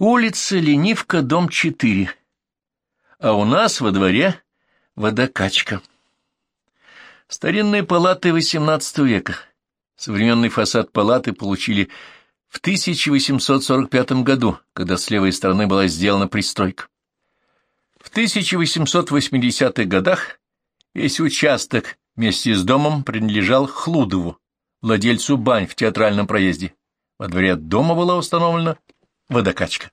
Улица Ленивка, дом 4. А у нас во дворе водокачка. Старинные палаты XVIII века. Современный фасад палаты получили в 1845 году, когда с левой стороны была сделана пристройка. В 1880-х годах весь участок вместе с домом принадлежал Хлудову, владельцу бань в театральном проезде. Во дворе дома была установлена водокачка.